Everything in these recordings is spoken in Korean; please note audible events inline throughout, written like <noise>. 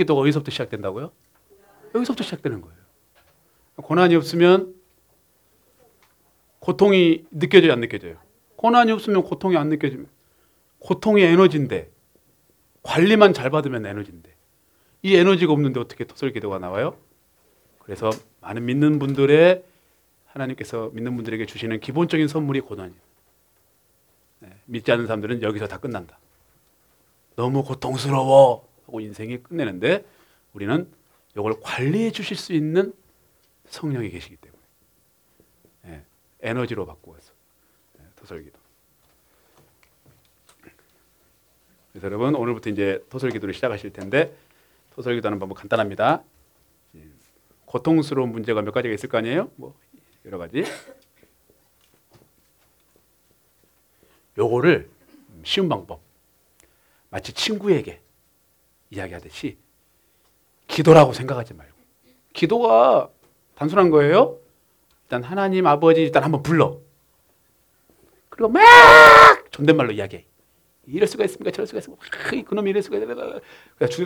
기도가 어디서부터 시작된다고요? 여기서부터 시작되는 거예요. 고난이 없으면 고통이 느껴져요, 안 느껴져요? 고난이 없으면 고통이 안 느껴지면 고통이 에너지인데 관리만 잘 받으면 에너지인데 이 에너지가 없는데 어떻게 토설 기도가 나와요? 그래서 많은 믿는 분들의 하나님께서 믿는 분들에게 주시는 기본적인 선물이 고난이에요. 네, 믿지 않는 사람들은 여기서 다 끝난다. 너무 고통스러워 하고 인생이 끝내는데 우리는 이걸 관리해 주실 수 있는 성령이 계시기 때문에 네, 에너지로 바꾸어서 네, 토설기도. 그래서 여러분 오늘부터 이제 토설기도를 시작하실 텐데 토설기도하는 방법 간단합니다. 고통스러운 문제가 몇 가지가 있을 거 아니에요? 뭐 여러 가지. 요거를 쉬운 방법. 마치 친구에게 이야기하듯이 기도라고 생각하지 말고. 기도가 단순한 거예요. 일단 하나님 아버지 일단 한번 불러. 그리고 막 존댓말로 이야기해. 이럴 수가 있습니까? 저럴 수가 있습니까? 그놈이 이럴 수가 있습니까?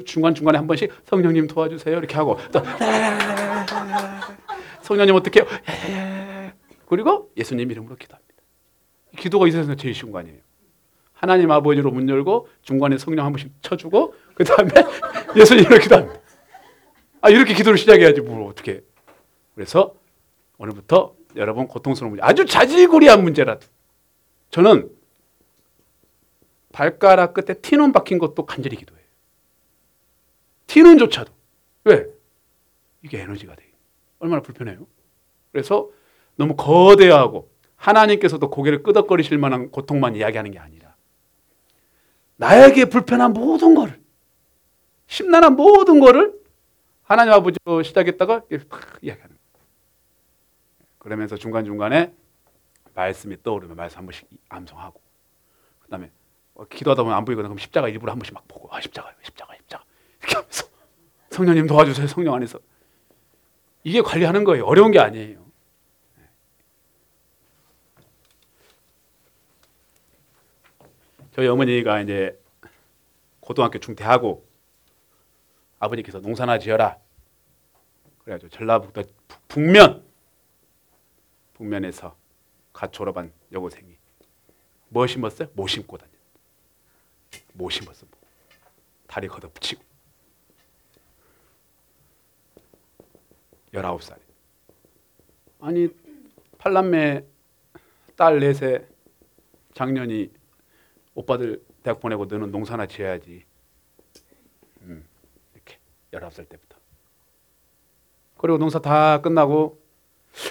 중간 중간에 한 번씩 성령님 도와주세요 이렇게 하고 또 <laughs> 성령님 어떻게 해요? 그리고 예수님 이름으로 기도합니다. 기도가 이 세상에서 제일 쉬운 거 아니에요. 하나님 아버지로 문 열고 중간에 성령 한 번씩 쳐주고 그 다음에 <laughs> 예수님으로 기도합니다. 아 이렇게 기도를 시작해야지 뭘 어떻게? 그래서 오늘부터 여러분 고통스러운 문제 아주 자질구리한 문제라도 저는 발가락 끝에 티눈 박힌 것도 간절히 기도해요. 티눈조차도 왜? 이게 에너지가 돼. 얼마나 불편해요. 그래서 너무 거대하고 하나님께서도 고개를 끄덕거리실 만한 고통만 이야기하는 게 아니라 나에게 불편한 모든 거를 심란한 모든 거를 하나님 아버지로 시작했다가 이야기하는 거예요. 그러면서 중간중간에 말씀이 떠오르면 말씀 한 번씩 암송하고 그 다음에 기도하다 보면 안 보이거든. 그럼 십자가 일부러 한 번씩 막 보고 아 십자가 십자가 십자가. 이렇게 하면서 성령님 도와주세요 성령 안에서. 이게 관리하는 거예요. 어려운 게 아니에요 저희 어머니가 이제 고등학교 중퇴하고 아버지께서 농사나 지어라. 그래가지고 전라북도 북면 북면에서 갓 졸업한 여고생이 뭐 심었어요? 모 심고 다녔. 모 심었어. 뭐. 다리 걷어붙이고 19살에 아니 팔남매 딸 넷에 작년이 오빠들 대학 보내고 너는 농사나 지어야지. 음, 이렇게 19살 때부터. 그리고 농사 다 끝나고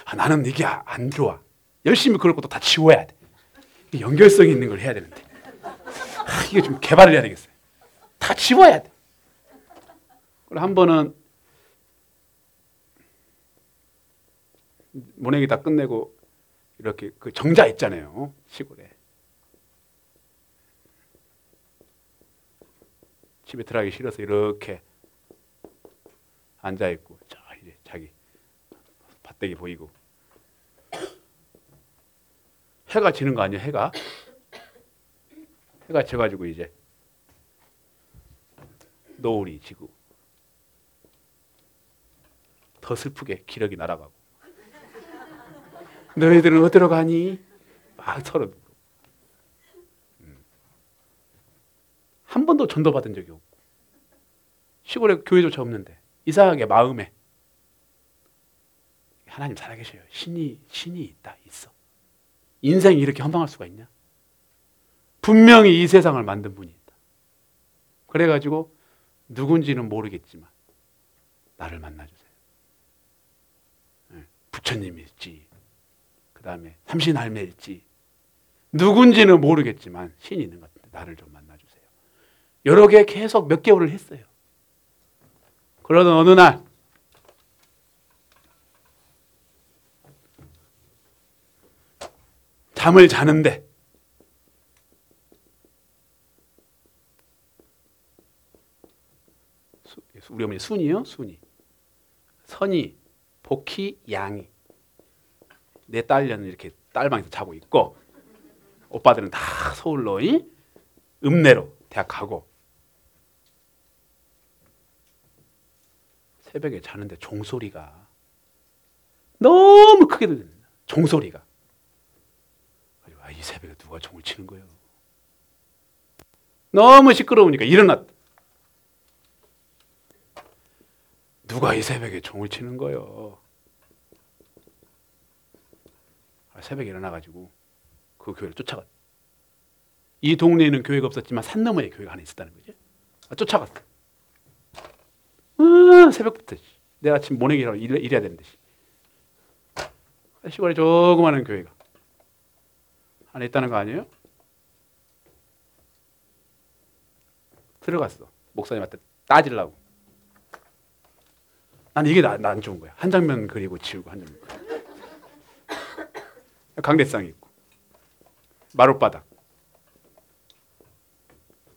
아, 나는 이게 안 좋아. 열심히 그럴 것도 다 지워야 돼. 연결성이 있는 걸 해야 되는데. 아, 이게 좀 개발을 해야 되겠어요. 다 지워야 돼. 그리고 한 번은 모내기 다 끝내고 이렇게 그 정자 있잖아요. 시골에. 집에 들어가기 싫어서 이렇게 앉아 있고 자 이제 자기 밭대기 보이고. 해가 지는 거 아니야 해가? 해가 져가지고 이제 노을이 지고 더 슬프게 기력이 날아가고. 너희들은 어디로 가니? 막 서로 한 번도 전도받은 적이 없고 시골에 교회조차 없는데 이상하게 마음에 하나님 살아계셔요. 신이 신이 있다 있어. 인생이 이렇게 헌방할 수가 있냐? 분명히 이 세상을 만든 분이 있다. 그래가지고 누군지는 모르겠지만 나를 만나주세요. 예, 부처님일지 그 다음에 삼신할매일지 누군지는 모르겠지만 신이 있는 것 같은데 나를 좀. 여러 개 계속 몇 개월을 했어요. 그러던 어느 날 잠을 자는데 우리 어머니 순이요, 순이. 선이, 복희, 양이. 내 딸녀는 이렇게 딸방에서 자고 있고 오빠들은 다 서울로 이? 읍내로 대학 가고 새벽에 자는데 종소리가 너무 크게 들립니다. 종소리가. 아, 이 새벽에 누가 종을 치는 거예요? 너무 시끄러우니까 일어났다. 누가 이 새벽에 종을 치는 거예요? 아, 새벽에 일어나가지고 그 교회를 쫓아갔다. 이 동네에는 교회가 없었지만 산 너머에 교회가 하나 있었다는 거죠. 아, 쫓아갔어. 아, 새벽부터 씨. 내일 아침 모내기라고 일, 일해야 되는데 씨. 아, 시골에 조그마한 교회가 하나 있다는 거 아니에요? 들어갔어. 목사님한테 따지려고. 난 이게 나, 나안 좋은 거야. 한 장면 그리고 지우고 한 장면. <coughs> 강대상이 있고 마룻바닥.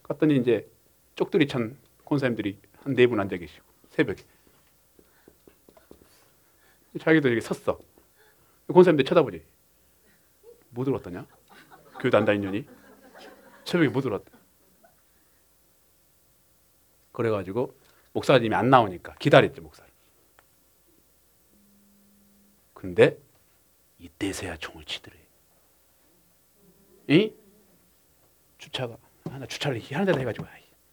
갔더니 이제 쪽들이 찬 권사님들이 한 네 분 앉아 계시고 새벽에 자기도 이렇게 섰어. 권사님들 쳐다보지. 뭐 들었더냐? 교회도 안 다니느니 새벽에 뭐 들었다. 그래가지고 목사님이 안 나오니까 기다렸죠 목사를. 근데 이때서야 총을 치더래. 이 주차가 아, 나 주차를 희한한 데다 해가지고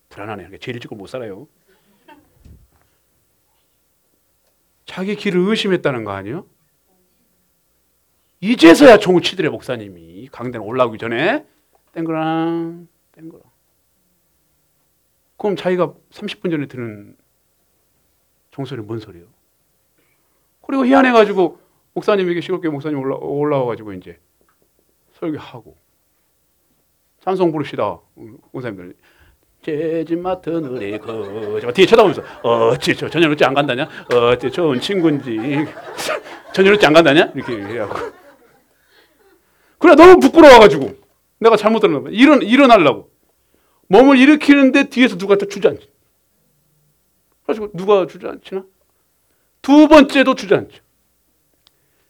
불안하네. 죄를 짓고 못 살아요. 자기 길을 의심했다는 거 아니에요? 이제서야 총을 치더래 목사님이 강대는 올라오기 전에 땡그랑 땡그랑. 그럼 자기가 30분 전에 들은 종소리 뭔 소리예요? 그리고 희한해가지고 목사님에게 시골교회 목사님 올라 올라와가지고 이제 설교하고 찬송 부릅시다. 목사님들 죄짐 맡은 은혜 거저 뒤에 쳐다보면서 어찌 저 어찌 안 간다냐? 어찌 좋은 친구인지 어찌 안 간다냐? 이렇게 얘기하고 그래 너무 부끄러워가지고 내가 잘못 들었나 봐. 일어 일어나려고 몸을 일으키는데 뒤에서 누가 또 주저앉지. 그래서 누가 주저앉히나? 두 번째도 주저앉죠.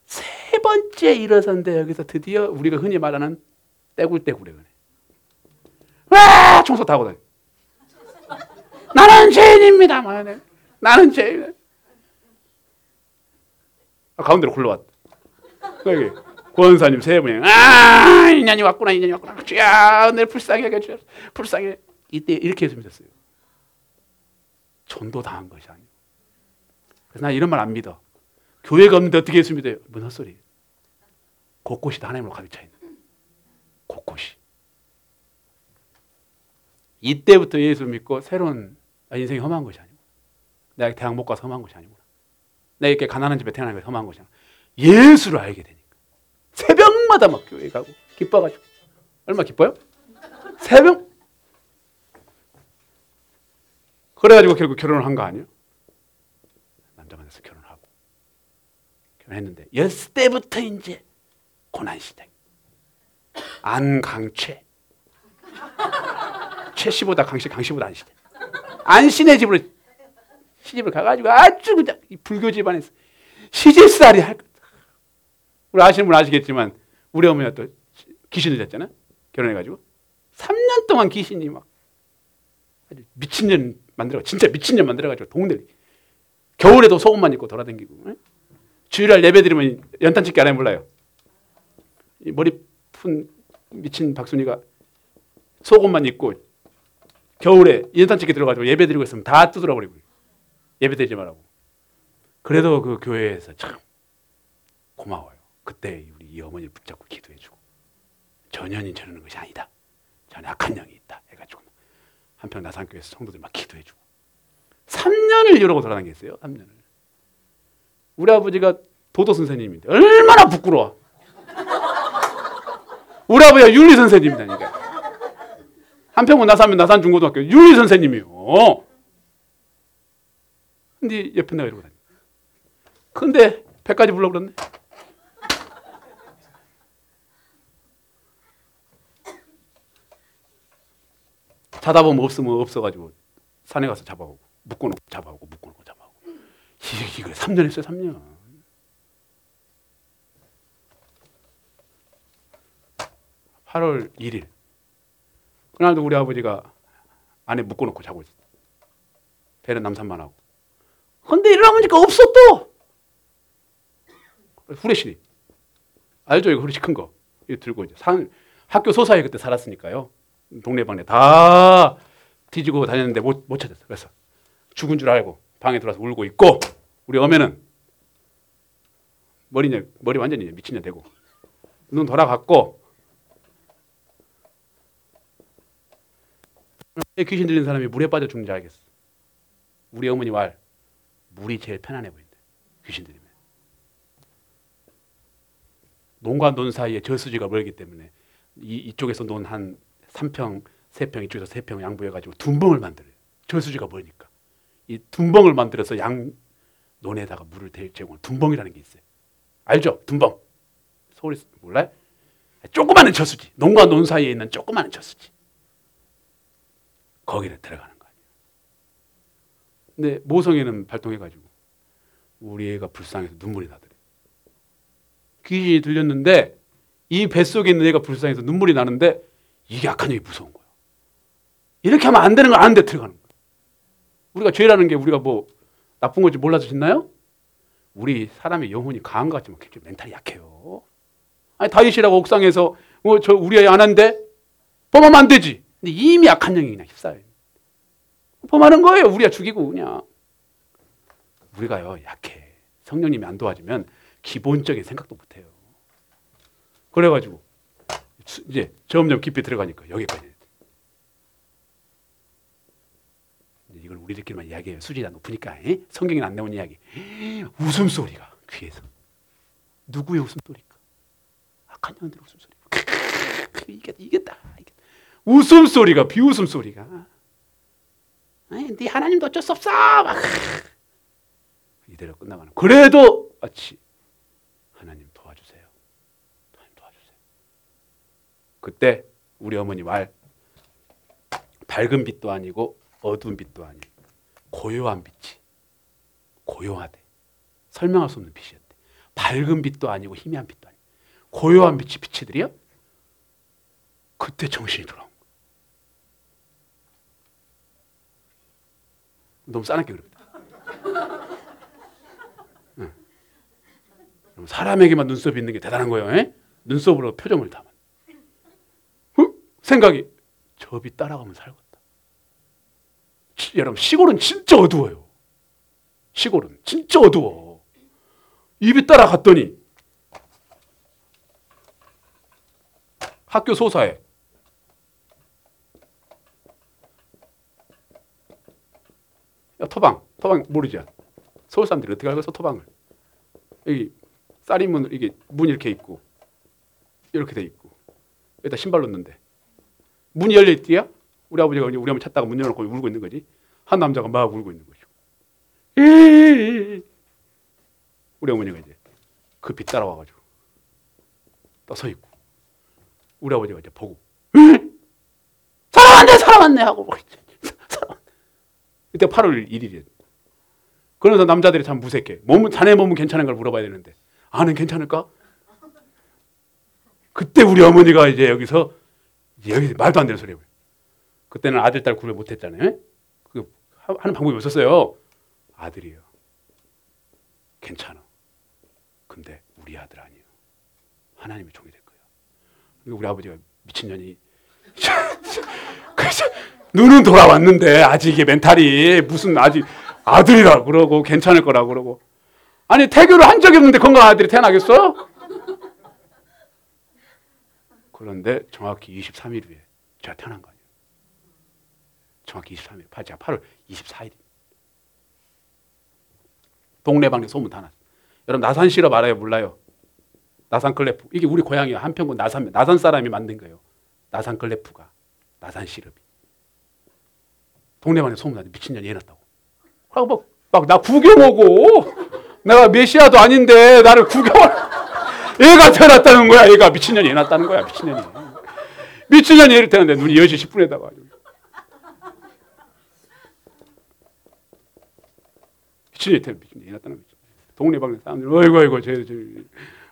세 번째 일어섰는데 여기서 드디어 우리가 흔히 말하는 떼굴떼굴에 그네. 와 청소 다 하고 다니. 나는 죄인입니다. 막 나는 죄인. 아, 가운데로 굴러왔다. 여기 권사님 세 분이 아 인연이 왔구나 인연이 왔구나 주야 내 불쌍히 하게 주야 불쌍히 이때 이렇게 해서 믿었어요. 전도 당한 것이 아니에요. 그래서 나 이런 말 안 믿어. 교회가 없는데 어떻게 예수 믿어요? 뭔 헛소리. 곳곳이 다 하나님으로 가득 차 있는. 곳곳이. 이때부터 예수 믿고 새로운 아, 인생이 험한 것이 아니고 내가 대학 못 가서 험한 것이 아니구나. 내가 이렇게 가난한 집에 태어난 것이 험한 것이 아니고 예수를 알게 되니까. 새벽마다 막 교회 가고 기뻐가지고. 얼마 기뻐요? 새벽? 그래가지고 결국 결혼을 한 거 아니에요? 남자 만나서 결혼하고 결혼했는데 였을 때부터 이제 고난 시대. 안강최. 최씨보다 강씨 강씨보다 안시대 안씨네 집으로 시집을 가가지고 아주 그냥 이 불교 집안에서 시집살이 할 것. 우리 아시는 분 아시겠지만 우리 어머니가 또 귀신을 졌잖아 결혼해가지고 3년 동안 귀신이 막 아주 미친년 만들어 진짜 미친년 만들어가지고 동네 겨울에도 속옷만 입고 돌아다니고 응? 주일날 예배 드리면 연탄 찍기 안 해 몰라요 이 머리 푼 미친 박순이가 속옷만 입고 겨울에 찍기 들어가지고 예배 드리고 있으면 다 두드려 버리고 예배 드리지 말라고. 그래도 그 교회에서 참 고마워요. 그때 우리 이 어머니를 붙잡고 기도해주고 전현인 저러는 것이 아니다. 전에 악한 영이 있다 해가지고 한평 나산교회에서 성도들 막 기도해주고 3년을 이러고 돌아다녔어요? 3년을. 우리 아버지가 도도 선생님인데 얼마나 부끄러워. 우리 아버지가 윤리 선생님이다니까 한평은 나사면 나산 중고등학교. 윤리 선생님이요. 근데 옆에 내가 이러고 다니 근데 배까지 불러 그랬네. 자다 보면 없으면 없어가지고 산에 가서 잡아오고 묶어놓고 잡아오고 묶어놓고 잡아오고. 이게 이걸 3년 했어요 3년. 팔월 1일 그날도 우리 아버지가 안에 묶어놓고 자고 있어 배는 남산만 하고 근데 일어나보니까 없어 또. 후레쉬 알죠? 이거 후레쉬 큰 거. 이거 들고 이제 산 학교 소사에 그때 살았으니까요. 동네방네 다 뒤지고 다녔는데 못, 못 찾았어. 그래서 죽은 줄 알고 방에 들어와서 울고 있고 우리 어머는 머리냐 머리 완전히 미친년 되고 눈 돌아갔고 귀신 들린 사람이 물에 빠져 죽는 줄 알겠어. 우리 어머니 말 물이 제일 편안해 보인대. 귀신 들리면. 논과 논 사이에 저수지가 멀기 때문에 이, 이쪽에서 논 한 3평, 3평, 이쪽에서 3평 양보해가지고 둔벙을 만들어요. 저수지가 멀니까. 이 둔벙을 만들어서 양 논에다가 물을 대 제공을 둔벙이라는 게 있어요. 알죠? 둔벙. 서울에 몰라요? 조그마한 저수지. 논과 논 사이에 있는 조그마한 저수지. 거기를 들어가는 거 아니에요. 근데 모성애는 발동해가지고 우리 애가 불쌍해서 눈물이 나더래. 귀신이 들렸는데 이 뱃속에 있는 애가 불쌍해서 눈물이 나는데 이게 악한 영이 무서운 거야. 이렇게 하면 안 되는 걸 아는데 들어가는 거야. 우리가 죄라는 게 우리가 뭐 나쁜 건지 몰라서 짓나요? 우리 사람의 영혼이 강한 것 같지만 굉장히 멘탈이 약해요. 아니 다윗이라고 옥상에서 어, 저 우리 애안 한대? 범하면 안 되지. 근데 이미 악한 영이 그냥 휩싸여. 범하는 거예요. 우리가 죽이고 그냥. 우리가요 약해. 성령님이 안 도와주면 기본적인 생각도 못 해요. 그래가지고 이제 점점 깊이 들어가니까 여기까지. 이걸 우리들끼리만 이야기해요. 수지가 높으니까 에? 성경에 안 나온 이야기. 웃음소리가 귀에서 누구의 웃음소리일까? 악한 영들 웃음소리. <laughs> 이게 이겠다. 웃음소리가 비웃음소리가. 네 하나님도 어쩔 수 없어. 막 이대로 끝나가는. 그래도 마치 하나님 도와주세요. 하나님 도와주세요. 그때 우리 어머니 말 밝은 빛도 아니고 어두운 빛도 아니고 고요한 빛이 고요하대. 설명할 수 없는 빛이었대. 밝은 빛도 아니고 희미한 빛도 아니고 고요한 빛이 비치더리요. 그때 정신이 돌아온 거예요. 너무 싸납게 그럽니다. 사람에게만 눈썹이 있는 게 대단한 거예요. 에? 눈썹으로 표정을 담아. 어? 생각이 저비 따라가면 살겠다. 여러분 시골은 진짜 어두워요. 시골은 진짜 어두워. 입이 따라갔더니 학교 소사에 야, 토방, 토방 모르죠? 서울 사람들이 어떻게 알겠어 토방을? 여기 쌀이 문 이게 문 이렇게 있고 이렇게 돼 있고 여기다 신발 넣는데 문이 열려 있디야? 우리 아버지가 우리 어머니 찾다가 문 열어놓고 울고 있는 거지. 한 남자가 막 울고 있는 거죠. 우리 어머니가 이제 급히 따라와가지고 떠서 있고 우리 아버지가 이제 보고 사람 왔네 사람 왔네 하고 사람 이때 8월 1일이에요. 그러면서 남자들이 참 무색해. 몸은 자네 몸은 괜찮은 걸 물어봐야 되는데 아는 괜찮을까? 그때 우리 어머니가 이제 여기서 여기 말도 안 되는 소리 해요. 그때는 아들 딸 구별 못 했잖아요. 그 하는 방법이 없었어요. 아들이요. 괜찮아. 근데 우리 아들 아니에요. 하나님의 종이 될 거예요. 우리 아버지가 미친년이 <laughs> 눈은 돌아왔는데 아직 이게 멘탈이 무슨 아직 아들이라 그러고 괜찮을 거라 그러고 아니 태교를 한 적이 없는데 건강한 아들이 태어나겠어? 그런데 정확히 23일 후에 제가 태어난 거 아니에요. 정확히 23일. 제가 8월 24일. 동네방네 소문 다 났어. 여러분 나산 시럽 알아요? 몰라요? 나산 클레프. 이게 우리 고향이야. 한평군 나산 나산 사람이 만든 거예요. 나산 클레프가 나산 시럽이. 동네방네 소문 나서 미친년이 해놨다고. 하고 막나 구경 오고 내가 메시아도 아닌데 나를 구경을 얘가 태어났다는 거야. 얘가 미친년이 해놨다는 거야. 미친년이. 미친년이 얘를 태어났는데 눈이 10시 10분에 다가 미친년이 태어 미친년이 해놨다는 거지. 동네방네 사람들 어이구 어이구 쟤, 쟤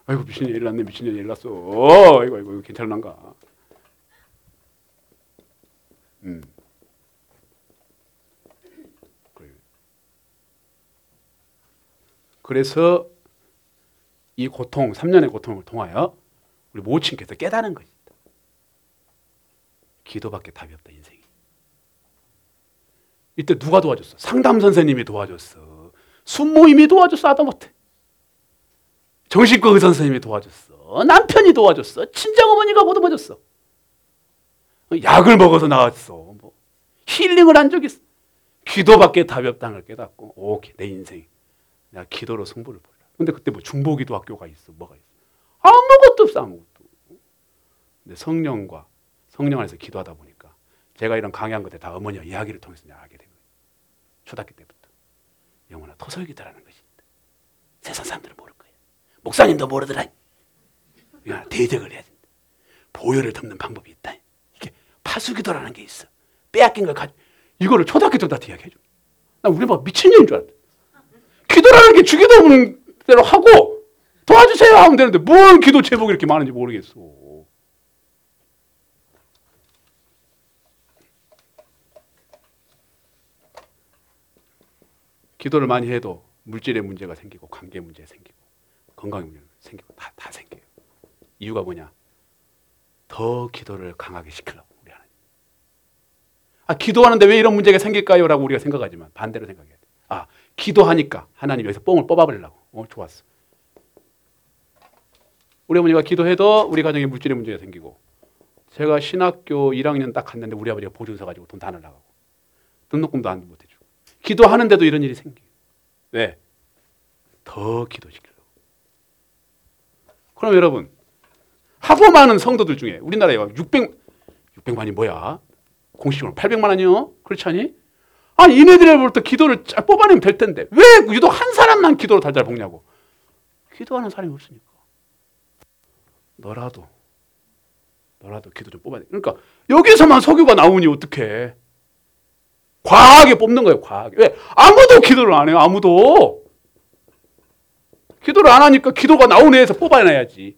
아이고 미친년이 일났네 미친년이 일났어. 어이구 어이구 괜찮은가. 음. 그래서 이 고통, 3년의 고통을 통하여 우리 모친께서 깨달은 것이다. 기도밖에 답이 없다 인생이. 이때 누가 도와줬어? 상담 선생님이 도와줬어. 순모임이 도와줬어. 하다못해. 정신과 의사 선생님이 도와줬어. 남편이 도와줬어. 친정어머니가 못 도와줬어. 약을 먹어서 나왔어. 뭐 힐링을 한 적이 있어. 기도밖에 답이 없다는 걸 깨닫고 오케이 내 인생 내가 기도로 승부를 보라. 근데 그때 뭐 중보기도 학교가 있어. 뭐가 있어. 아무것도 없어 아무것도. 근데 성령과 성령 안에서 기도하다 보니까 제가 이런 강의한 것들 다 어머니와 이야기를 통해서 내가 알게 된 거예요. 초등학교 때부터. 영원한 토설기도라는 것이 있다. 세상 사람들은 모를 거예요. 목사님도 모르더라. 야, 대적을 해야 된다. 보혈을 덮는 방법이 있다. 이게 파수기도라는 게 있어. 빼앗긴 걸 가지고 이거를 초등학교 때부터 이야기해 줘. 나 우리 막 미친년인 줄 알았다. 기도라는 게 주기도 없는 대로 하고 도와주세요 하면 되는데 뭔 기도 제목이 이렇게 많은지 모르겠어. 기도를 많이 해도 물질의 문제가 생기고 관계 문제 생기고 건강 문제 생기고 다, 다 생겨요. 이유가 뭐냐? 더 기도를 강하게 시키려고 우리 하나님. 아 기도하는데 왜 이런 문제가 생길까요?라고 우리가 생각하지만 반대로 생각해야 돼. 아 기도하니까 하나님 여기서 뽕을 뽑아버리려고. 어 좋았어. 우리 어머니가 기도해도 우리 가정에 물질의 문제가 생기고 제가 신학교 1학년 딱 갔는데 우리 아버지가 보증서 가지고 돈 다 날라가고 등록금도 안 못해주고 기도하는데도 이런 일이 생겨요. 왜? 더 기도시키려고. 그럼 여러분 하고 많은 성도들 중에 우리나라에 600 600만이 뭐야? 공식적으로 800만 원이요? 그렇지 않니? 아니 이네들로부터 기도를 잘 뽑아내면 될 텐데 왜 유독 한 사람만 기도를 달달 볶냐고. 기도하는 사람이 없으니까. 너라도 너라도 기도 좀 뽑아야 돼. 그러니까 여기서만 석유가 나오니 어떡해. 과하게 뽑는 거예요, 과하게. 왜? 아무도 기도를 안 해요, 아무도. 기도를 안 하니까 기도가 나오네 해서 뽑아내야지.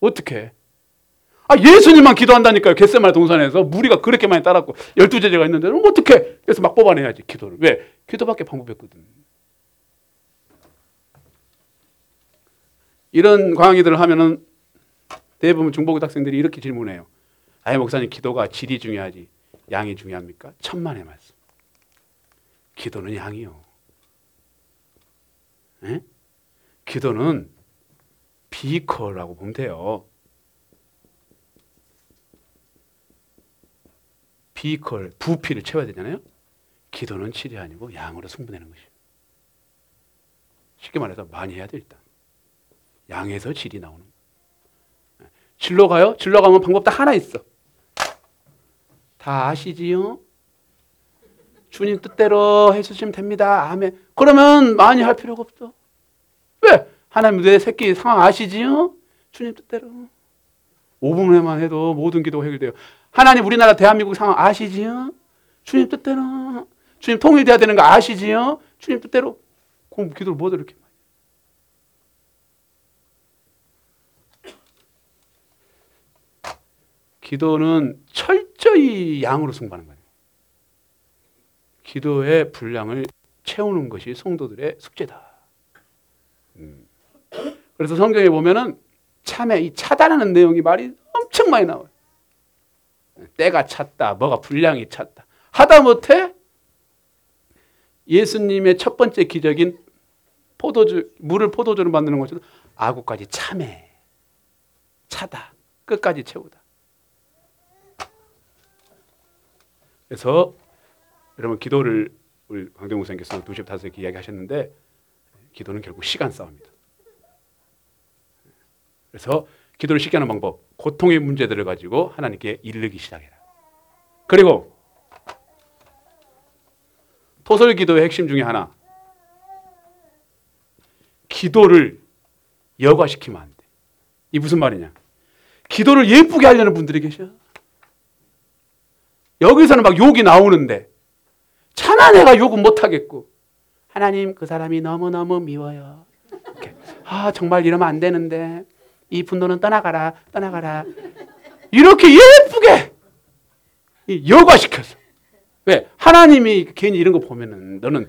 어떻게? 아, 예수님만 기도한다니까요, 겟세마네 동산에서. 무리가 그렇게 많이 따랐고, 열두 제자가 있는데, 그럼 어떻게? 그래서 막 뽑아내야지, 기도를. 왜? 기도밖에 방법이 없거든. 이런 강의들을 하면은 대부분 중보고 학생들이 이렇게 질문해요. 아예 목사님 기도가 질이 중요하지 양이 중요합니까? 천만의 말씀. 기도는 양이요. 에? 기도는 비커라고 보면 돼요. 비컬 부피를 채워야 되잖아요. 기도는 질이 아니고 양으로 승부되는 것이에요. 쉽게 말해서 많이 해야 돼 일단. 양에서 질이 나오는. 질로 가요? 질로 가면 방법 딱 하나 있어. 다 아시지요? 주님 뜻대로 해주시면 됩니다. 아멘. 그러면 많이 할 필요가 없어. 왜? 하나님 내 새끼 상황 아시지요? 주님 뜻대로. 5분에만 해도 모든 기도 해결돼요. 하나님 우리나라 대한민국 상황 아시지요? 주님 뜻대로. 주님 통일돼야 되는 거 아시지요? 주님 뜻대로. 그럼 기도를 뭐 이렇게 기도는 철저히 양으로 승부하는 거예요. 기도의 분량을 채우는 것이 성도들의 숙제다. 음. 그래서 성경에 보면은 참에 이 차다라는 내용이 말이 엄청 많이 나와요. 때가 찼다, 뭐가 분량이 찼다. 하다못해 예수님의 첫 번째 기적인 포도주 물을 포도주로 만드는 것처럼 아구까지 참에 차다, 끝까지 채우다. 그래서 여러분 기도를 우리 강정우 선생님께서 2시 5시 이야기하셨는데 기도는 결국 시간 싸움입니다. 그래서 기도를 쉽게 하는 방법, 고통의 문제들을 가지고 하나님께 이르기 시작해라. 그리고 토설 기도의 핵심 중에 하나, 기도를 여과시키면 안 돼. 이 무슨 말이냐? 기도를 예쁘게 하려는 분들이 계셔. 여기서는 막 욕이 나오는데 차마 내가 욕은 못 하겠고 하나님 그 사람이 너무너무 미워요. 이렇게. 아 정말 이러면 안 되는데 이 분노는 떠나가라 떠나가라 이렇게 예쁘게 여과시켜서 왜 하나님이 괜히 이런 거 보면은 너는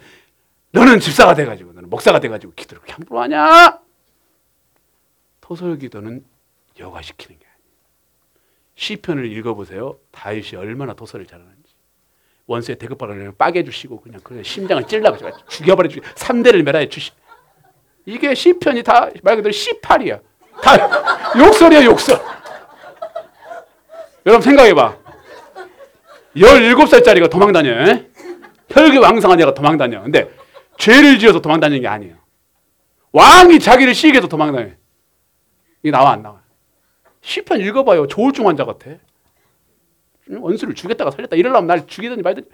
너는 집사가 돼가지고 너는 목사가 돼가지고 기도를 함부로 하냐? 토설 기도는 여과시키는 게 아니에요. 시편을 읽어보세요. 다윗이 얼마나 토설을 잘하는지. 원수의 대급박을 빠게 주시고 그냥 그 심장을 찔러가 죽여버려 주시. 3대를 멸하여 주시. 이게 시편이 다 말 그대로 시팔이야. 다 욕설이야 욕설. 여러분 생각해봐. 17살짜리가 도망다녀. 혈기 왕성한 애가 도망다녀. 근데 죄를 지어서 도망다니는 게 아니에요. 왕이 자기를 시기해서 도망다녀. 이게 나와 안 나와? 시편 읽어봐요. 조울증 환자 같아. 원수를 죽였다가 살렸다 이러려면 날 죽이든지 말든지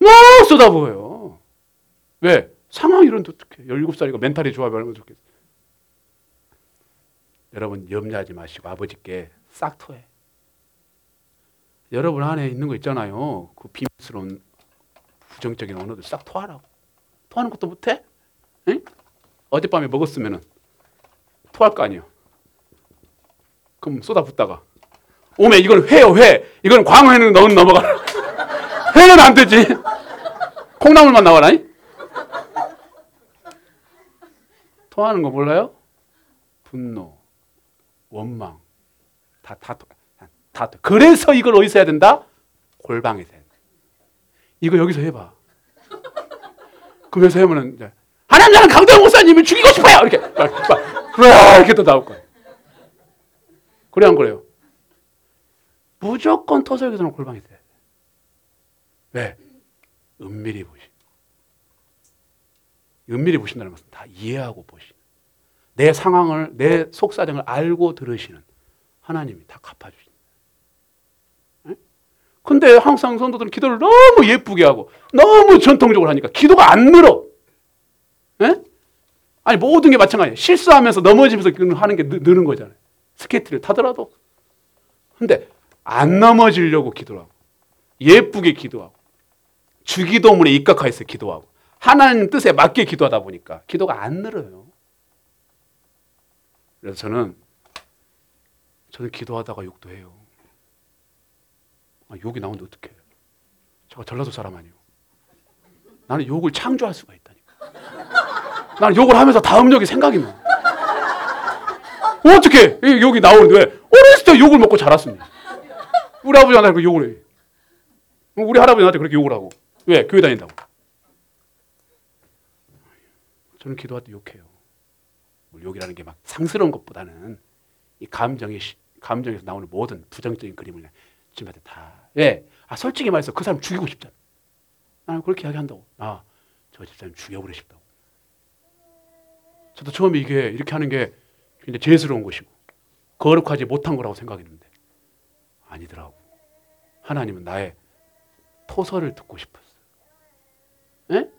막 쏟아부어요. 왜? 상황 이런데 어떡해. 17살이고 멘탈이 좋아 얼마나 좋겠어. 여러분 염려하지 마시고 아버지께 싹 토해. 여러분 안에 있는 거 있잖아요. 그 비밀스러운 부정적인 언어들 싹 토하라고. 토하는 것도 못해? 응? 어젯밤에 먹었으면은 토할 거 아니에요. 그럼 쏟아붓다가 오메 이건 회요 회. 이건 광어회는 넣은 넘어가라. <laughs> 회는 안 되지. 콩나물만 나와라. 토하는 거 몰라요? 분노, 원망, 다, 다, 다. 그래서 이걸 어디서 해야 된다? 골방에서. 이거 여기서 해봐. 그래서 해면은 이제 하나님 나는 강대호 목사님을 죽이고 싶어요. 이렇게 이렇게 또 나올 거예요. 그래 안 그래요? 무조건 토설교사는 골방에서. 왜? 은밀히 보시. 은밀히 보신다는 것은 다 이해하고 보시는. 내 상황을, 내 속사정을 알고 들으시는 하나님이 다 갚아주신다. 근데 항상 성도들은 기도를 너무 예쁘게 하고 너무 전통적으로 하니까 기도가 안 늘어. 에? 아니 모든 게 마찬가지예요. 실수하면서 넘어지면서 하는 게 느는 거잖아요. 스케이트를 타더라도. 근데 안 넘어지려고 기도하고 예쁘게 기도하고 주기도문에 입각하여서 기도하고 하나님 뜻에 맞게 기도하다 보니까 기도가 안 늘어요. 그래서 저는 저는 기도하다가 욕도 해요. 아, 욕이 나오는데 어떡해. 제가 전라도 사람 아니에요. 나는 욕을 창조할 수가 있다니까. 나는 욕을 하면서 다음 욕이 생각이 나. 어떻게 욕이 나오는데 왜? 어렸을 때 욕을 먹고 자랐습니다. 우리 아버지가 나한테 욕을 해. 우리 할아버지 나한테 그렇게 욕을 하고. 왜? 교회 다닌다고. 저는 기도할 때 욕해요. 욕이라는 게 막 상스러운 것보다는 이 감정이 감정에서 나오는 모든 부정적인 그림을 주님한테 다. 예. 아 솔직히 말해서 그 사람 죽이고 싶잖아. 나는 그렇게 이야기한다고. 아, 저 집사님 죽여버리고 싶다고. 저도 처음에 이게 이렇게 하는 게 굉장히 죄스러운 것이고 거룩하지 못한 거라고 생각했는데 아니더라고. 하나님은 나의 토설을 듣고 싶었어. 예?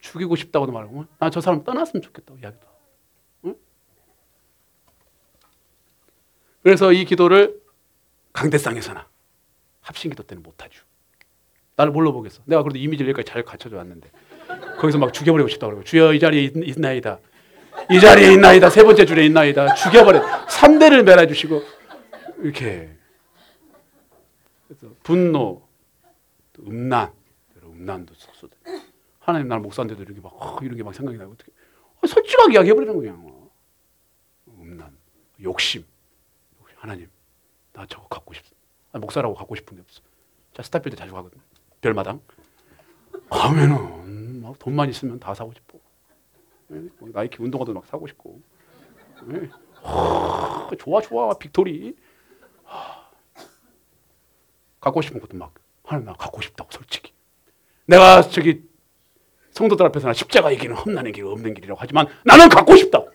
죽이고 싶다고도 말하고, 나 저 사람 떠났으면 좋겠다고 이야기도 하고. 응? 그래서 이 기도를 강대상에서나 합신기도 때는 못하죠. 나를 뭘로 보겠어? 내가 그래도 이미지를 여기까지 잘 갖춰져 왔는데 거기서 막 죽여버리고 싶다고 그러고 주여 이 자리에 있, 있나이다. 이 자리에 있나이다. 세 번째 줄에 있나이다. 죽여버려. 3대를 멸해주시고 이렇게 그래서 분노, 음란, 음란도 쏟 하나님 나를 목사인데도 이렇게 막 어, 이런 게 막 생각이 나고 어떻게 어, 솔직하게 이야기해버리는 거야. 음란, 욕심. 하나님 나 저거 갖고 싶어. 목사라고 갖고 싶은 게 없어. 자 스타필드 자주 가거든. 별마당. 가면은 막 돈만 있으면 다 사고 싶어. 예, 뭐 나이키 운동화도 막 사고 싶고. 하, 예. 좋아 좋아 victory. 하, 갖고 싶은 것도 막 하나님 나 갖고 싶다고 솔직히. 내가 저기 성도들 앞에서 나 십자가 얘기는 험난의 길 없는 길이라고 하지만 나는 갖고 싶다고.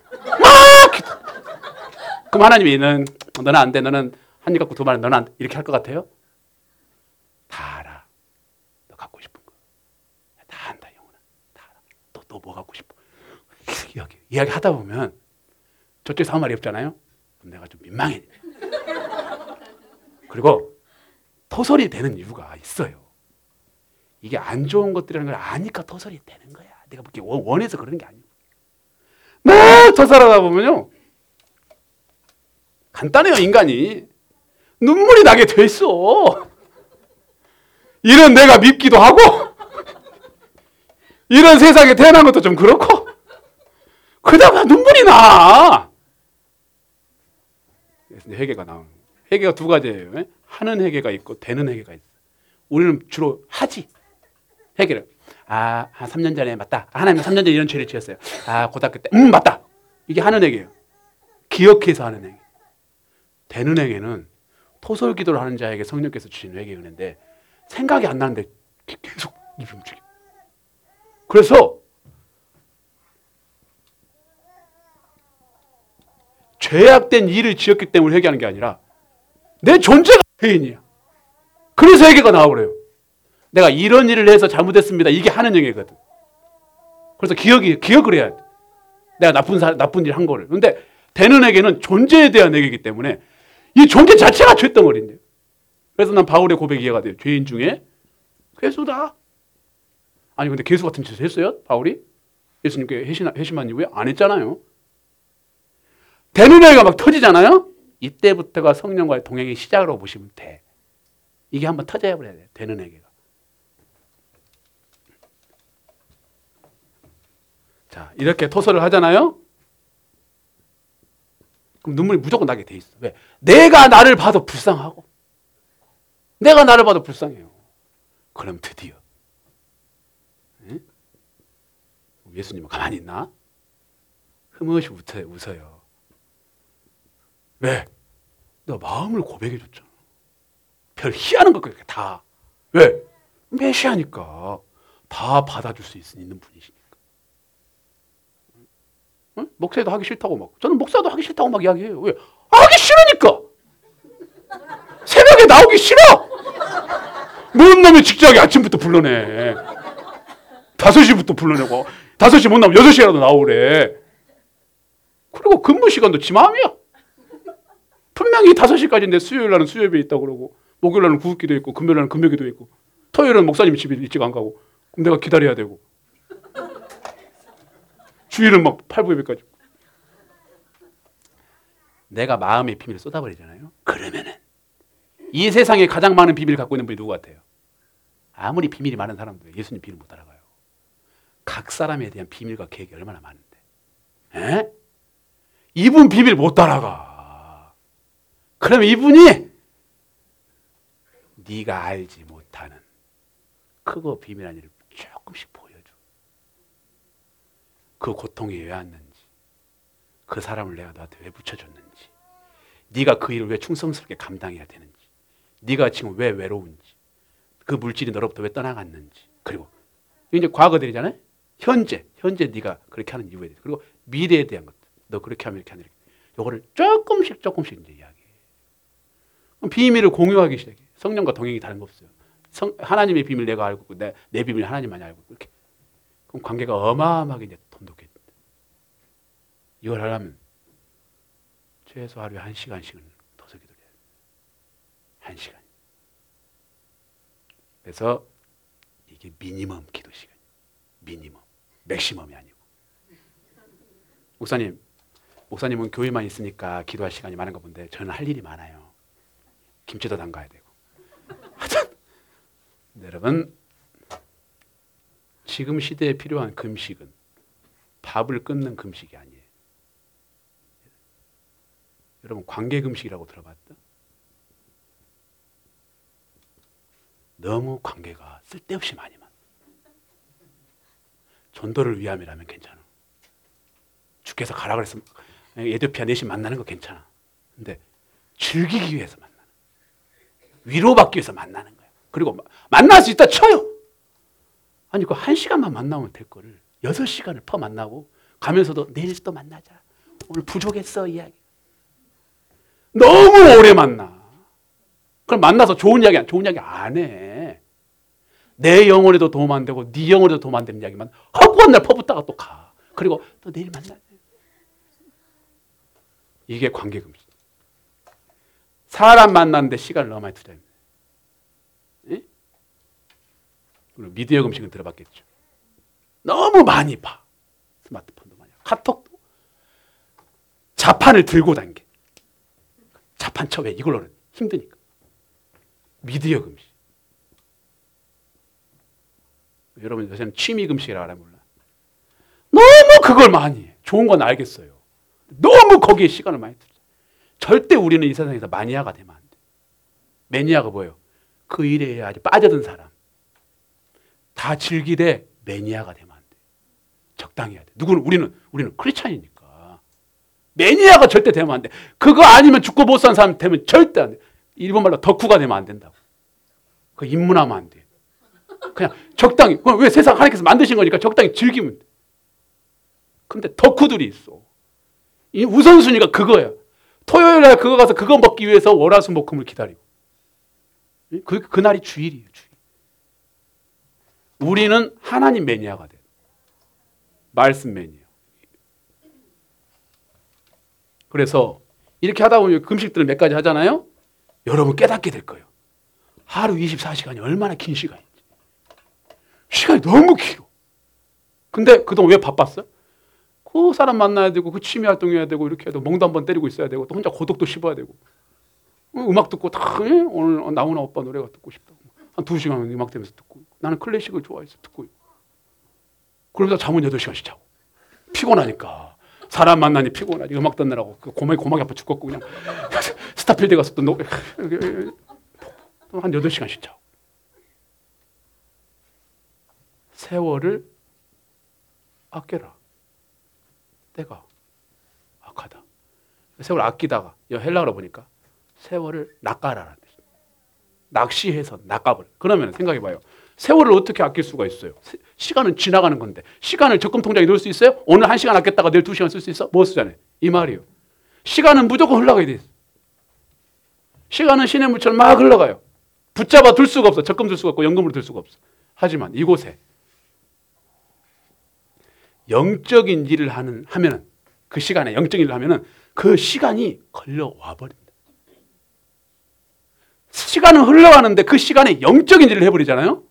막 그럼 하나님이 는 너는 안 돼. 너는 한 입 갖고 두 마리 너는 안, 이렇게 할 것 같아요? 다 알아. 너 갖고 싶은 거. 다 안다, 영혼아. 다 알아. 또, 또뭐 갖고 싶어? <laughs> 이야기, 이야기 하다 보면 저쪽에서 한 말이 없잖아요? 그럼 내가 좀 민망해. <laughs> 그리고 토설이 되는 이유가 있어요. 이게 안 좋은 것들이라는 걸 아니까 토설이 되는 거야. 내가 뭐 원해서 그러는 게 아니고. 막 토설하다 보면요. 간단해요, 인간이. 눈물이 나게 돼 있어. 이런 내가 밉기도 하고, 이런 세상에 태어난 것도 좀 그렇고, 그다가 눈물이 나. 회개가 나오는. 회개가 두 가지예요. 예? 하는 회개가 있고 되는 회개가 있어. 우리는 주로 하지. 회개를. 아, 한 3년 전에 맞다. 아, 하나님 3년 전에 이런 죄를 지었어요. 아, 고등학교 때. 음, 맞다. 이게 하는 회개예요. 기억해서 하는 회개. 되는 회개는 토설 기도를 하는 자에게 성령께서 주신 회개 은혜인데 생각이 안 나는데 계속 입이 움직여. 그래서 죄악된 일을 지었기 때문에 회개하는 게 아니라 내 존재가 죄인이야. 그래서 회개가 나오래요. 내가 이런 일을 해서 잘못했습니다. 이게 하는 얘기거든. 그래서 기억이 기억을 해야 돼. 내가 나쁜 사, 나쁜 일 한 거를. 근데 되는 에게는 존재에 대한 얘기이기 때문에 이 존재 자체가 죄덩어리인데. 그래서 난 바울의 고백이 이해가 돼요. 죄인 중에 괴수다. 아니 근데 괴수 같은 짓을 했어요? 바울이? 예수님께 회심, 회심한 이후에 안 했잖아요. 애가 막 터지잖아요. 이때부터가 성령과의 동행의 시작으로 보시면 돼. 이게 한번 터져야 버려야 돼. 애가. 자, 이렇게 토설을 하잖아요. 그럼 눈물이 무조건 나게 돼 있어. 왜? 내가 나를 봐도 불쌍하고, 내가 나를 봐도 불쌍해요. 그럼 드디어 응? 예수님은 가만히 있나? 흐뭇이 웃어요. 왜? 너 마음을 고백해 줬잖아. 별 희한한 것 그렇게 다. 왜? 메시아니까 다 받아줄 수 있는 분이시니까. 응? 목사도 하기 싫다고 막. 저는 목사도 하기 싫다고 막 이야기해요. 왜? 하기 싫으니까. 새벽에 나오기 싫어. 뭔 놈의 직장이 아침부터 불러내. 5시부터 불러내고 5시 못 나오면 6시라도 나오래. 그리고 근무 시간도 지 마음이야. 분명히 5시까지인데 수요일 날은 수요일에 있다고 그러고 목요일 날은 구급기도 있고 금요일 날은 금요기도 있고 토요일은 목사님 집에 일찍 안 가고 그럼 내가 기다려야 되고 주일은 막 8부 예배까지 내가 마음의 비밀을 쏟아버리잖아요. 그러면은 이 세상에 가장 많은 비밀을 갖고 있는 분이 누구 같아요? 아무리 비밀이 많은 사람도 예수님 비밀 못 알아가요. 각 사람에 대한 비밀과 계획이 얼마나 많은데. 에? 이분 비밀 못 따라가. 그럼 이분이 네가 알지 못하는 크고 비밀한 일을 조금씩 보여줘. 그 고통이 왜 왔는지, 그 사람을 내가 너한테 왜 붙여줬는지, 네가 그 일을 왜 충성스럽게 감당해야 되는지, 네가 지금 왜 외로운지, 그 물질이 너로부터 왜 떠나갔는지, 그리고 이제 과거들이잖아요. 현재, 현재 네가 그렇게 하는 이유에 대해서, 그리고 미래에 대한 것들, 너 그렇게 하면 이렇게 하는. 요거를 조금씩 조금씩 이제 이야기해. 비밀을 공유하기 시작해. 성령과 동행이 다름없어요. 성, 하나님의 비밀 내가 알고 내, 내 비밀 하나님만이 알고 이렇게. 그럼 관계가 어마어마하게 이제. 이걸 하려면 최소 하루에 한 시간씩은 도서 기도를 해야 돼. 한 시간. 그래서 이게 미니멈 기도 시간. 미니멈. 맥시멈이 아니고. 목사님, 목사님은 교회만 있으니까 기도할 시간이 많은 가 본데 저는 할 일이 많아요. 김치도 담가야 되고. 하여튼 <laughs> 여러분 지금 시대에 필요한 금식은 밥을 끊는 금식이 아니에요. 여러분 관계 금식이라고 들어봤다? 너무 관계가 쓸데없이 많이 많아. 전도를 위함이라면 괜찮아. 주께서 가라 그랬으면 에디오피아 내시 만나는 거 괜찮아. 근데 즐기기 위해서 만나는. 위로받기 위해서 만나는 거야. 그리고 만날 수 있다 쳐요. 아니 그 한 시간만 만나면 될 거를 여섯 시간을 퍼 만나고 가면서도 내일 또 만나자. 오늘 부족했어 이야기. 너무 오래 만나. 그럼 만나서 좋은 이야기 좋은 이야기 안 해. 내 영혼에도 도움 안 되고 네 영혼에도 도움 안 되는 이야기만 허구한 날 퍼붓다가 또 가. 그리고 또 내일 만나. 이게 관계 금식. 사람 만나는데 시간을 너무 많이. 예? 그리고 미디어 금식은 들어봤겠죠. 너무 많이 봐. 스마트폰도 많이. 카톡도 자판을 들고 다니게. 자판 쳐 왜? 이걸로는 힘드니까. 미디어 금식. 여러분 요새는 취미 금식이라고 하나 몰라. 너무 그걸 많이 해. 좋은 건 알겠어요. 너무 거기에 시간을 많이 들죠. 절대 우리는 이 세상에서 마니아가 되면 안 돼. 매니아가 뭐예요? 그 일에 아주 빠져든 사람. 다 즐기되 매니아가 되면 안 돼. 적당히 해야 돼. 누구는 우리는 우리는 크리스찬이니까. 매니아가 절대 되면 안 돼. 그거 아니면 죽고 못 산 사람 되면 절대 안 돼. 일본 말로 덕후가 되면 안 된다고. 그 입문하면 안 돼. 그냥 적당히. 왜 세상 하나님께서 만드신 거니까 적당히 즐기면 돼. 근데 덕후들이 있어. 이 우선순위가 그거야. 토요일 날 그거 가서 그거 먹기 위해서 월화수 목금을 기다리고. 그, 그날이 주일이에요, 주일. 우리는 하나님 매니아가 돼. 말씀 매니아. 그래서 이렇게 하다 보면 금식들을 몇 가지 하잖아요. 여러분 깨닫게 될 거예요. 하루 24시간이 얼마나 긴 시간인지. 시간이 너무 길어. 근데 그동안 왜 바빴어요? 그 사람 만나야 되고 그 취미 활동해야 되고 이렇게 해도 멍도 한번 때리고 있어야 되고 또 혼자 고독도 씹어야 되고 음악 듣고 다 예? 오늘 나훈아 오빠 노래가 듣고 싶다고 한 두 시간 음악 들으면서 듣고 나는 클래식을 좋아해서 듣고 그러면서 잠은 여덟 시간씩 자고 피곤하니까 사람 만나니 피곤하지 음악 듣느라고 그 고막이 고막이 아파 죽겠고 그냥 <laughs> 스타필드 가서 또한 여덟 시간씩 자고 세월을 아껴라 때가 악하다. 세월 아끼다가 헬라어로 보니까 세월을 낚아라라는 뜻. 낚시해서 낚아버려. 그러면 생각해봐요. 세월을 어떻게 아낄 수가 있어요? 시간은 지나가는 건데 시간을 적금 통장에 넣을 수 있어요? 오늘 한 시간 아꼈다가 내일 두 시간 쓸 수 있어? 뭐 쓰잖아요. 이 말이에요. 시간은 무조건 흘러가야 돼. 시간은 신의 물처럼 막 흘러가요. 붙잡아 둘 수가 없어. 적금 들 수가 없고 연금으로 들 수가 없어. 하지만 이곳에 영적인 일을 하는 하면은 그 시간에 영적인 일을 하면은 그 시간이 걸려와 버린다. 시간은 흘러가는데 그 시간에 영적인 일을 해버리잖아요.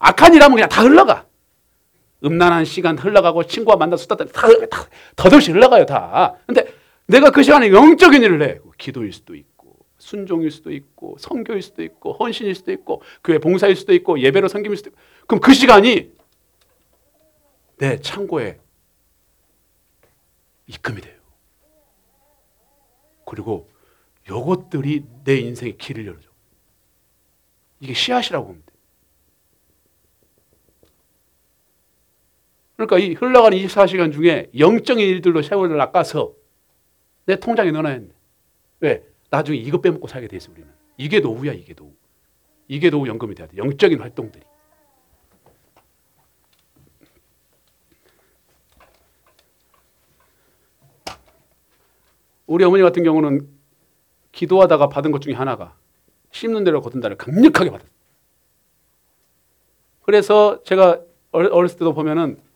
악한 일 하면 그냥 다 흘러가. 음란한 시간 흘러가고 친구와 만나 수다 다, 다 더없이 흘러가요 다. 근데 내가 그 시간에 영적인 일을 해. 기도일 수도 있고 순종일 수도 있고 성교일 수도 있고 헌신일 수도 있고 교회 봉사일 수도 있고 예배로 섬김일 수도 있고 그럼 그 시간이 내 창고에 입금이 돼요. 그리고 요것들이 내 인생의 길을 열어줘. 이게 씨앗이라고 돼. 그러니까 이 흘러가는 24시간 중에 영적인 일들로 세월을 낚아서 내 통장에 넣어놔야 돼. 왜? 나중에 이거 빼먹고 살게 돼 있어, 우리는. 이게 노후야, 이게 노후. 이게 노후 연금이 돼야 돼. 영적인 활동들이. 우리 어머니 같은 경우는 기도하다가 받은 것 중에 하나가 씹는 대로 거둔다를 강력하게 받았어요. 그래서 제가 어렸을 때도 보면은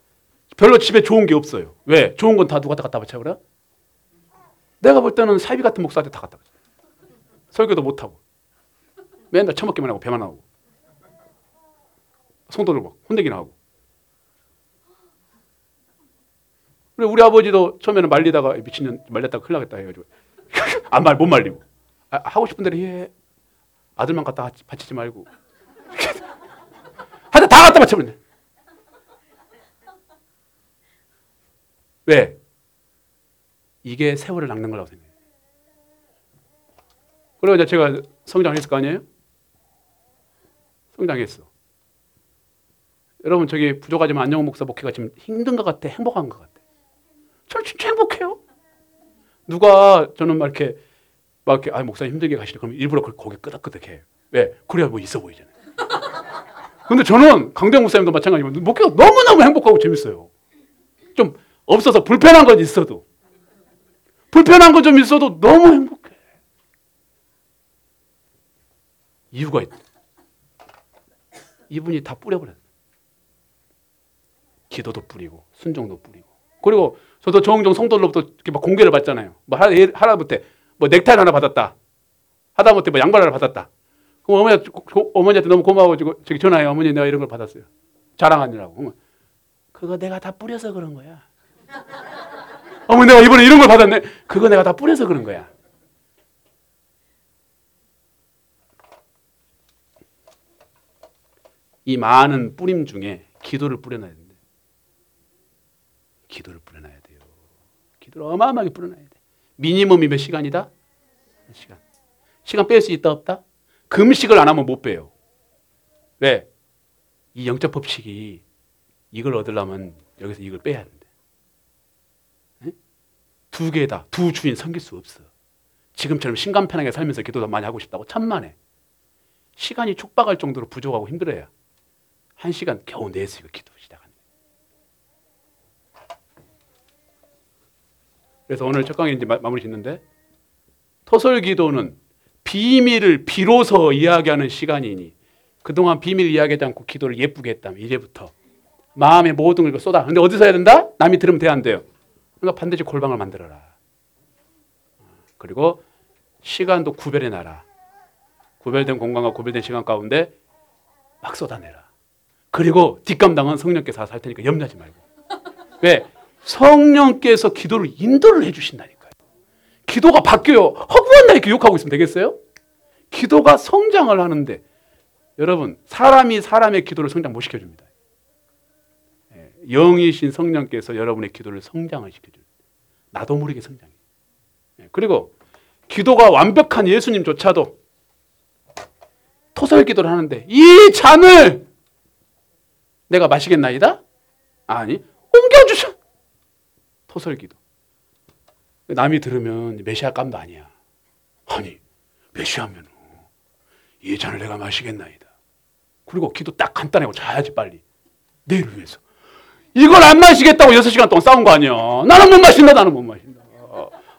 별로 집에 좋은 게 없어요. 왜? 좋은 건 다 누가 다 갖다 바쳐 그래? 내가 볼 때는 사비 같은 목사한테 다 갖다 바쳐. 설교도 못 하고 맨날 처먹기만 하고 배만 하고 성도들 막 혼내기나 하고 그리고 우리 아버지도 처음에는 말리다가 미친년 말렸다가 큰일 나겠다 해가지고 안 <laughs> 말 못 말리고 아, 하고 싶은 대로 해 아들만 갖다 바치지 말고 <laughs> 하여튼 다 갖다 바쳐버렸네 왜? 이게 세월을 낚는 거라고 생각해요 그리고 제가 성장했을 거 아니에요? 성장했어 여러분 저기 부족하지만 안영훈 목사 목회가 지금 힘든 것 같아 행복한 것 같아 저는 진짜 행복해요. 누가 저는 막 이렇게 막 이렇게 아 목사님 힘들게 가시려 그러면 일부러 고개 끄덕끄덕해. 왜? 그래야 뭐 있어 보이잖아요. 근데 저는 강대 목사님도 마찬가지지만 목회가 너무너무 행복하고 재밌어요. 좀 없어서 불편한 건 있어도 불편한 건 좀 있어도 너무 행복해. 이유가 있다. 이분이 다 뿌려버렸어요. 기도도 뿌리고 순종도 뿌리고 그리고 저도 종종 성도로부터 이렇게 막 공개를 받잖아요. 뭐 하다못해 뭐 넥타이 하나 받았다. 하다못해 뭐 양말 하나 받았다. 그럼 어머니 어머니한테 너무 고마워지고 저기 전화해 어머니 내가 이런 걸 받았어요. 자랑하느라고. 그거 내가 다 뿌려서 그런 거야. <laughs> 어머니 내가 이번에 이런 걸 받았네. 그거 내가 다 뿌려서 그런 거야. 이 많은 뿌림 중에 기도를 뿌려놔야 된대. 기도를 뿌려놔야 돼. 기도를 어마어마하게 불어넣어야 돼. 미니멈이 몇 시간이다? 몇 시간. 시간 뺄 수 있다 없다? 금식을 안 하면 못 빼요. 왜? 이 영적 법칙이 이걸 얻으려면 여기서 이걸 빼야. 예? 두 개다. 두 주인 섬길 수 없어. 지금처럼 신간편하게 살면서 기도도 많이 하고 싶다고 천만에. 시간이 촉박할 정도로 부족하고 힘들어야 한 시간 겨우 내서 이거 기도 시작하는 거예요. 그래서 오늘 첫 강의 이제 마- 마무리 짓는데 토설 기도는 비밀을 비로소 이야기하는 시간이니 그동안 비밀 이야기하지 않고 기도를 예쁘게 했다면 이제부터 마음의 모든 걸 쏟아. 근데 어디서 해야 된다? 남이 들으면 돼 안 돼요? 그러니까 반드시 골방을 만들어라. 그리고 시간도 구별해 놔라. 구별된 공간과 구별된 시간 가운데 막 쏟아내라. 그리고 뒷감당은 성령께서 알아서 할 테니까 염려하지 말고. 왜? 성령께서 기도를 인도를 해주신다니까요. 기도가 바뀌어요. 허구한 날 이렇게 욕하고 있으면 되겠어요? 기도가 성장을 하는데 여러분 사람이 사람의 기도를 성장 못 시켜줍니다. 예, 영이신 성령께서 여러분의 기도를 성장을 시켜줍니다. 나도 모르게 성장해. 예, 그리고 기도가 완벽한 예수님조차도 토설 기도를 하는데 이 잔을 내가 마시겠나이다? 아니 옮겨주셔. 토설 기도. 남이 들으면 메시아 감도 아니야. 아니 메시아면 이 잔을 내가 마시겠나이다. 그리고 기도 딱 간단하고 자야지 빨리. 내일 위해서. 이걸 안 마시겠다고 여섯 시간 동안 싸운 거 아니야. 나는 못 마신다. 나는 못 마신다.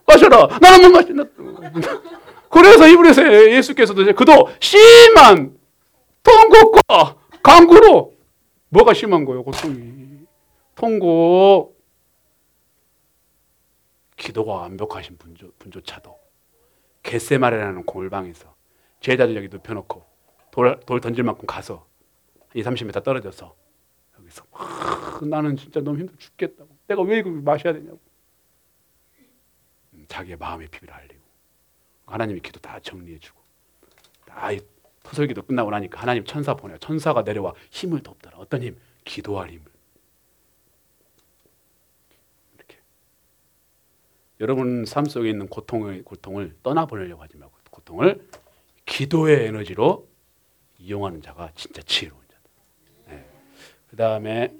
마셔라. 나는 못 마신다. 그래서 이불에서 예수께서도 그도 심한 통곡과 강구로 뭐가 심한 거예요? 고통이. 통곡. 기도가 완벽하신 분조, 분조차도 겟세마레라는 골방에서 제자들 여기 눕혀놓고 돌, 돌 던질 만큼 가서 2, 30m 떨어져서 여기서 와, 나는 진짜 너무 힘들어 죽겠다고. 내가 왜 이걸 마셔야 되냐고. 음, 자기의 마음의 비밀을 알리고 하나님이 기도 다 정리해주고 다 토설기도 끝나고 나니까 하나님 천사 보내요. 천사가 내려와 힘을 돕더라. 어떤 힘? 기도할 힘을. 여러분 삶 속에 있는 고통의 고통을 떠나보내려고 하지 말고 고통을 기도의 에너지로 이용하는 자가 진짜 자다. 그 다음에